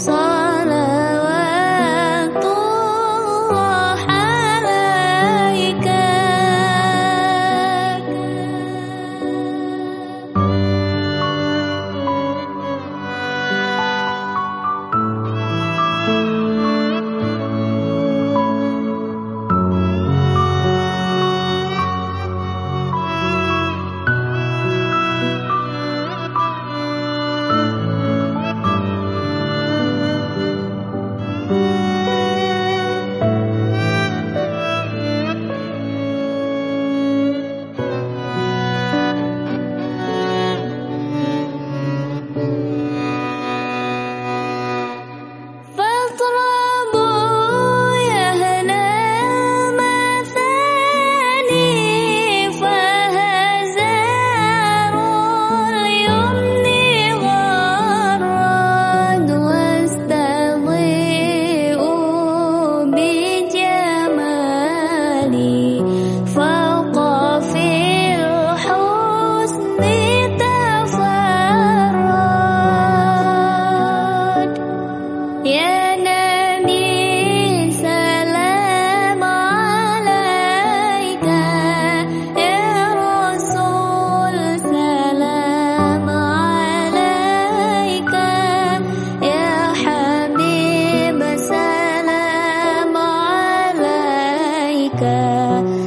So. there